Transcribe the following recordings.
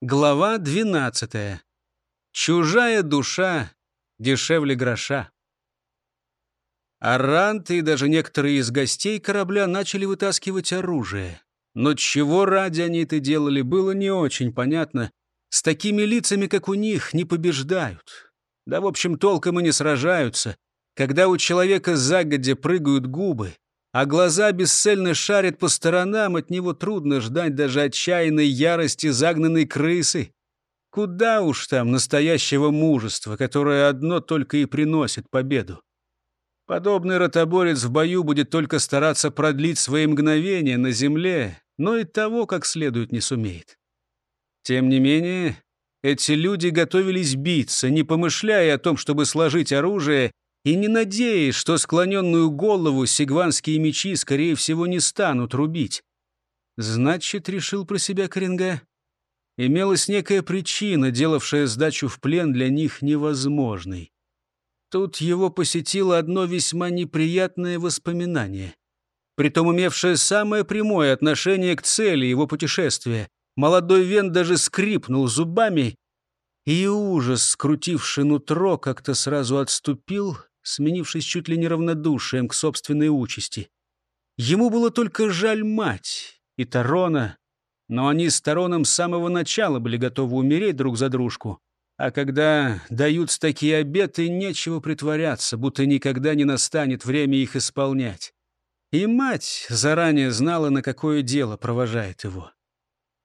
Глава 12. Чужая душа дешевле гроша. Аранты и даже некоторые из гостей корабля начали вытаскивать оружие. Но чего ради они это делали, было не очень понятно. С такими лицами, как у них, не побеждают. Да, в общем, толком и не сражаются. Когда у человека загодя прыгают губы, а глаза бесцельно шарят по сторонам, от него трудно ждать даже отчаянной ярости загнанной крысы. Куда уж там настоящего мужества, которое одно только и приносит победу. Подобный ротоборец в бою будет только стараться продлить свои мгновения на земле, но и того как следует не сумеет. Тем не менее, эти люди готовились биться, не помышляя о том, чтобы сложить оружие и не надеясь, что склоненную голову сигванские мечи, скорее всего, не станут рубить. Значит, решил про себя Коренга, имелась некая причина, делавшая сдачу в плен для них невозможной. Тут его посетило одно весьма неприятное воспоминание, притом имевшее самое прямое отношение к цели его путешествия. Молодой Вен даже скрипнул зубами, и ужас, скрутивший нутро, как-то сразу отступил, сменившись чуть ли не равнодушием к собственной участи. Ему было только жаль мать и Тарона, но они с Тароном с самого начала были готовы умереть друг за дружку. А когда даются такие обеты, нечего притворяться, будто никогда не настанет время их исполнять. И мать заранее знала, на какое дело провожает его.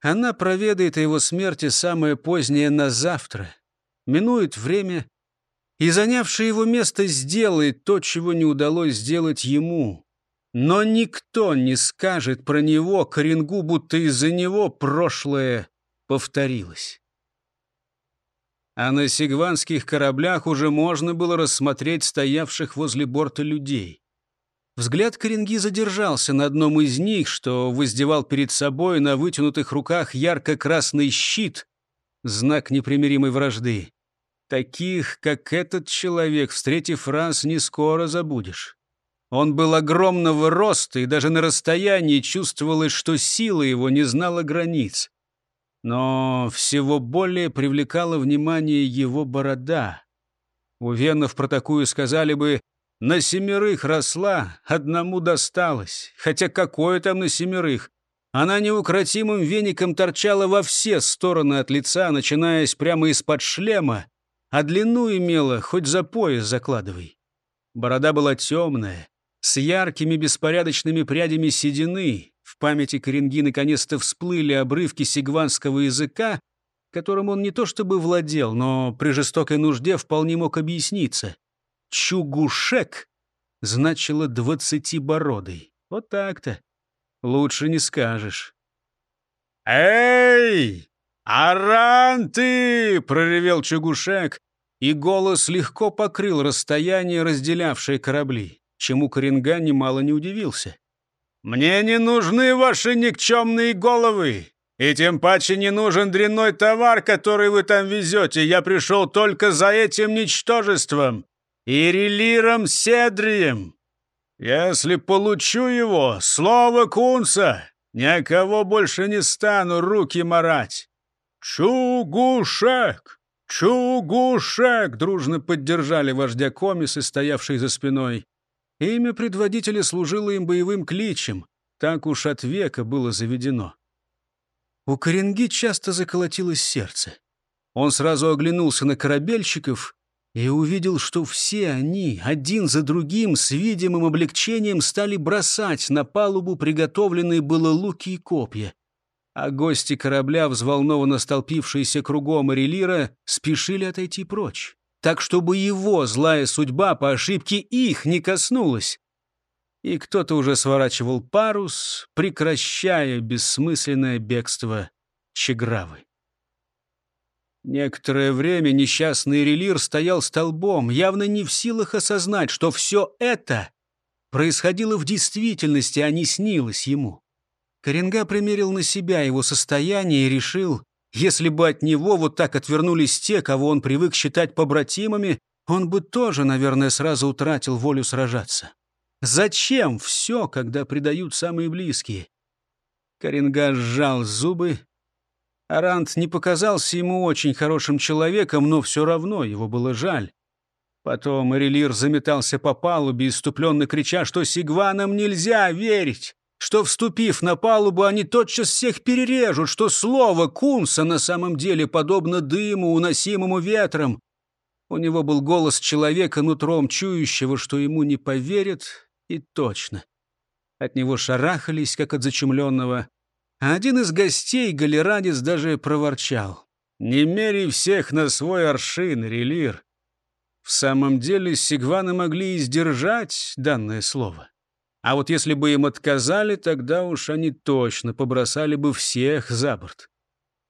Она проведает о его смерти самое позднее на завтра, минует время, и занявший его место сделает то, чего не удалось сделать ему. Но никто не скажет про него Коренгу, будто из-за него прошлое повторилось. А на сигванских кораблях уже можно было рассмотреть стоявших возле борта людей. Взгляд Коренги задержался на одном из них, что воздевал перед собой на вытянутых руках ярко-красный щит, знак непримиримой вражды. Таких, как этот человек, встретив раз, не скоро забудешь. Он был огромного роста, и даже на расстоянии чувствовалось, что сила его не знала границ. Но всего более привлекала внимание его борода. У венов про такую сказали бы «на семерых росла, одному досталось». Хотя какое там на семерых? Она неукротимым веником торчала во все стороны от лица, начинаясь прямо из-под шлема, а длину имела, хоть за пояс закладывай. Борода была темная, с яркими беспорядочными прядями седины. В памяти Коренги наконец-то всплыли обрывки сигванского языка, которым он не то чтобы владел, но при жестокой нужде вполне мог объясниться. «Чугушек» значило «двадцатибородый». Вот так-то. Лучше не скажешь. «Эй!» «Аран ты!» — проревел Чугушек, и голос легко покрыл расстояние, разделявшее корабли, чему Коренга немало не удивился. «Мне не нужны ваши никчемные головы, и тем паче не нужен дрянной товар, который вы там везете. Я пришел только за этим ничтожеством, Ирелиром Седрием. Если получу его, слово кунца, никого больше не стану руки марать». «Чугушек! Чугушек!» дружно поддержали вождя комисы, стоявший за спиной. Имя предводителя служило им боевым кличем. Так уж от века было заведено. У Коренги часто заколотилось сердце. Он сразу оглянулся на корабельщиков и увидел, что все они, один за другим, с видимым облегчением стали бросать на палубу приготовленные было луки и копья а гости корабля, взволнованно столпившиеся кругом Арелира, спешили отойти прочь, так чтобы его злая судьба по ошибке их не коснулась. И кто-то уже сворачивал парус, прекращая бессмысленное бегство Чегравы. Некоторое время несчастный Релир стоял столбом, явно не в силах осознать, что все это происходило в действительности, а не снилось ему. Коренга примерил на себя его состояние и решил, если бы от него вот так отвернулись те, кого он привык считать побратимами, он бы тоже, наверное, сразу утратил волю сражаться. Зачем все, когда предают самые близкие? Коренга сжал зубы, Арант не показался ему очень хорошим человеком, но все равно его было жаль. Потом Эрелир заметался по палубе, иступленно крича, что сигванам нельзя верить, что, вступив на палубу, они тотчас всех перережут, что слово Кунса на самом деле подобно дыму, уносимому ветром. У него был голос человека, нутром чующего, что ему не поверят, и точно. От него шарахались, как от зачумленного. А один из гостей, галерадец, даже проворчал. «Не мери всех на свой аршин, Релир. В самом деле сигваны могли и сдержать данное слово. А вот если бы им отказали, тогда уж они точно побросали бы всех за борт.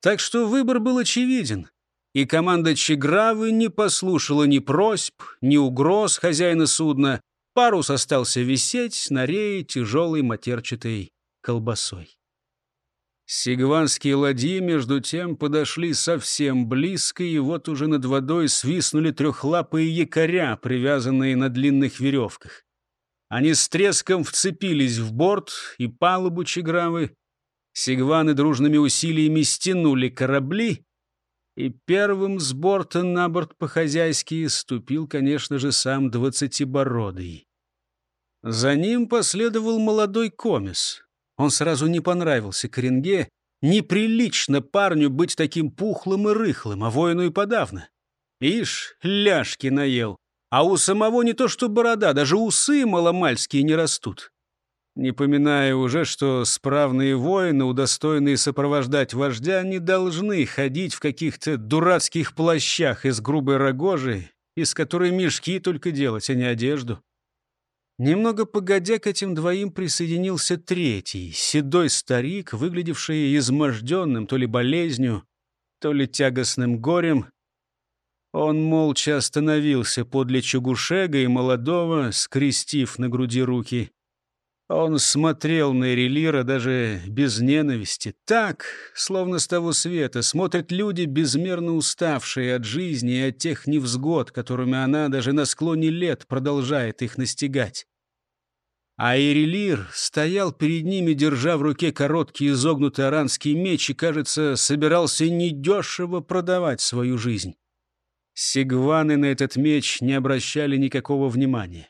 Так что выбор был очевиден. И команда Чигравы не послушала ни просьб, ни угроз хозяина судна. Парус остался висеть на рее тяжелой матерчатой колбасой. Сигванские ладьи, между тем, подошли совсем близко, и вот уже над водой свистнули трехлапые якоря, привязанные на длинных веревках. Они с треском вцепились в борт и палубу Чигравы. Сигваны дружными усилиями стянули корабли, и первым с борта на борт по-хозяйски ступил, конечно же, сам двадцатибородый. За ним последовал молодой комис. Он сразу не понравился Коренге. Неприлично парню быть таким пухлым и рыхлым, а воину и подавно. Ишь, ляжки наел. А у самого не то что борода, даже усы маломальские не растут. Не поминая уже, что справные воины, удостоенные сопровождать вождя, не должны ходить в каких-то дурацких плащах из грубой рогожи, из которой мешки только делать, а не одежду. Немного погодя к этим двоим присоединился третий, седой старик, выглядевший изможденным то ли болезнью, то ли тягостным горем. Он молча остановился подле Чугушега и молодого, скрестив на груди руки. Он смотрел на Эрелира даже без ненависти. Так, словно с того света, смотрят люди, безмерно уставшие от жизни и от тех невзгод, которыми она даже на склоне лет продолжает их настигать. А Эрелир стоял перед ними, держа в руке короткий изогнутый аранский меч и, кажется, собирался недешево продавать свою жизнь. Сигваны на этот меч не обращали никакого внимания.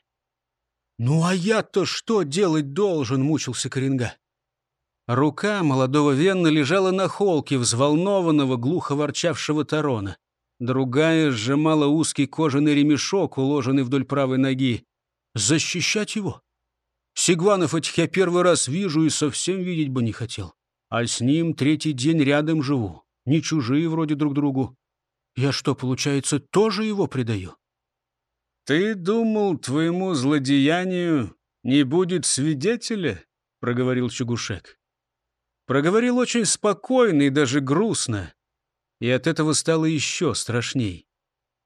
«Ну а я-то что делать должен?» — мучился Коренга. Рука молодого Венна лежала на холке взволнованного, глухо ворчавшего Тарона. Другая сжимала узкий кожаный ремешок, уложенный вдоль правой ноги. «Защищать его? Сигванов этих я первый раз вижу и совсем видеть бы не хотел. А с ним третий день рядом живу. Не чужие вроде друг другу. Я что, получается, тоже его предаю?» «Ты думал, твоему злодеянию не будет свидетеля?» — проговорил Чугушек. Проговорил очень спокойно и даже грустно, и от этого стало еще страшней.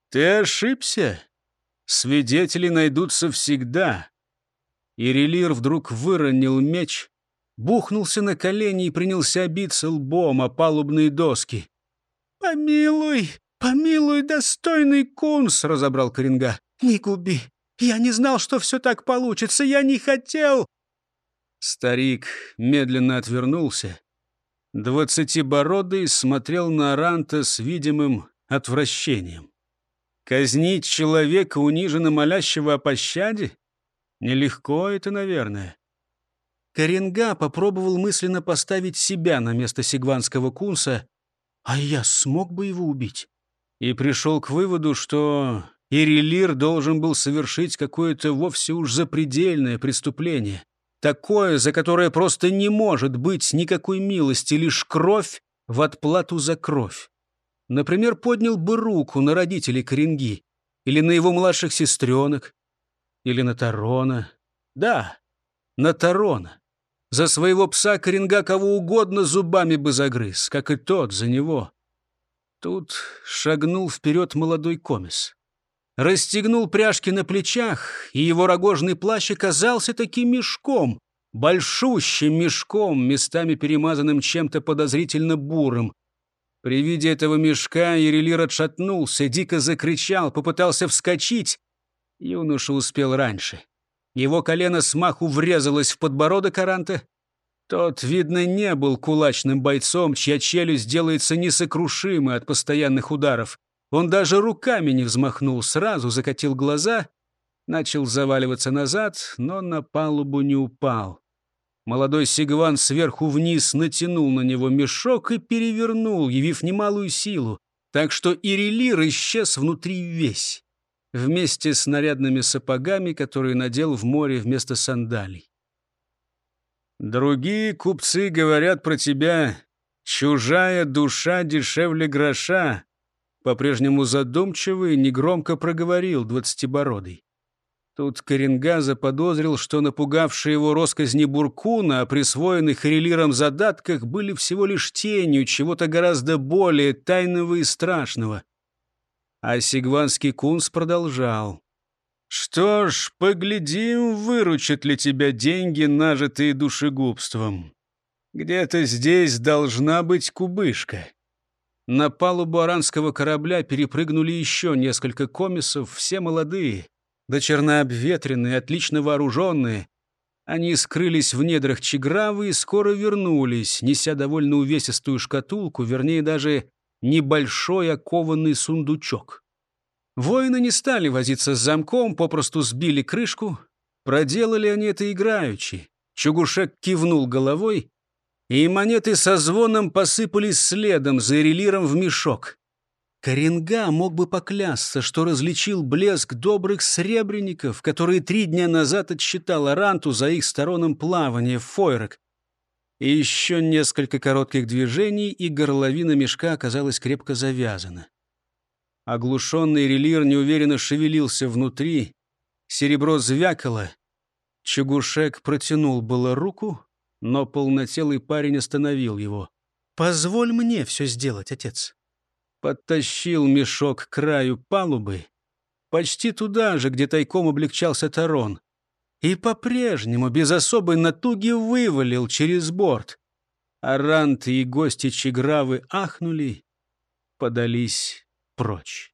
«Ты ошибся. Свидетели найдутся всегда». И Релир вдруг выронил меч, бухнулся на колени и принялся биться лбом о палубные доски. «Помилуй, помилуй, достойный кунс!» — разобрал Коренга. «Не губи! Я не знал, что все так получится! Я не хотел!» Старик медленно отвернулся. Двадцатибородый смотрел на Аранта с видимым отвращением. Казнить человека, униженно молящего о пощаде? Нелегко это, наверное. Коренга попробовал мысленно поставить себя на место сигванского кунса, а я смог бы его убить. И пришел к выводу, что Ирелир должен был совершить какое-то вовсе уж запредельное преступление. Такое, за которое просто не может быть никакой милости, лишь кровь в отплату за кровь. Например, поднял бы руку на родителей Коренги, или на его младших сестренок, или на Тарона. Да, на Тарона. За своего пса Коренга кого угодно зубами бы загрыз, как и тот за него. Тут шагнул вперед молодой комис расстегнул пряжки на плечах, и его рогожный плащ оказался таким мешком, большущим мешком, местами перемазанным чем-то подозрительно бурым. При виде этого мешка Ерелир отшатнулся, дико закричал, попытался вскочить. Юноша успел раньше. Его колено смаху врезалось в подбородок Аранта. Тот, видно, не был кулачным бойцом, чья челюсть делается несокрушимой от постоянных ударов. Он даже руками не взмахнул, сразу закатил глаза, начал заваливаться назад, но на палубу не упал. Молодой Сигван сверху вниз натянул на него мешок и перевернул, явив немалую силу, так что Ирелир исчез внутри весь, вместе с нарядными сапогами, которые надел в море вместо сандалий. Другие купцы говорят про тебя «чужая душа дешевле гроша», по-прежнему задумчивый негромко проговорил двадцатибородый. Тут Коренга заподозрил, что напугавшие его росказни Буркуна о присвоенных релиром задатках были всего лишь тенью чего-то гораздо более тайного и страшного. А сигванский кунс продолжал. «Что ж, поглядим, выручат ли тебя деньги, нажитые душегубством. Где-то здесь должна быть кубышка». На палубу аранского корабля перепрыгнули еще несколько комиссов, все молодые до чернообветренные, отлично вооруженные. Они скрылись в недрах Чигравы и скоро вернулись, неся довольно увесистую шкатулку, вернее, даже небольшой окованный сундучок. Воины не стали возиться с замком, попросту сбили крышку. Проделали они это играючи. Чугушек кивнул головой, и монеты со звоном посыпались следом за релиром в мешок. Коренга мог бы поклясться, что различил блеск добрых сребреников, которые три дня назад отсчитал Аранту за их стороном плавания в Фойрок. И еще несколько коротких движений, и горловина мешка оказалась крепко завязана. Оглушенный релир неуверенно шевелился внутри, серебро звякало. Чугушек протянул было руку, но полнотелый парень остановил его. «Позволь мне все сделать, отец» подтащил мешок к краю палубы, почти туда же, где тайком облегчался Тарон, и по-прежнему без особой натуги вывалил через борт. Аранты и гости Чигравы ахнули, подались прочь.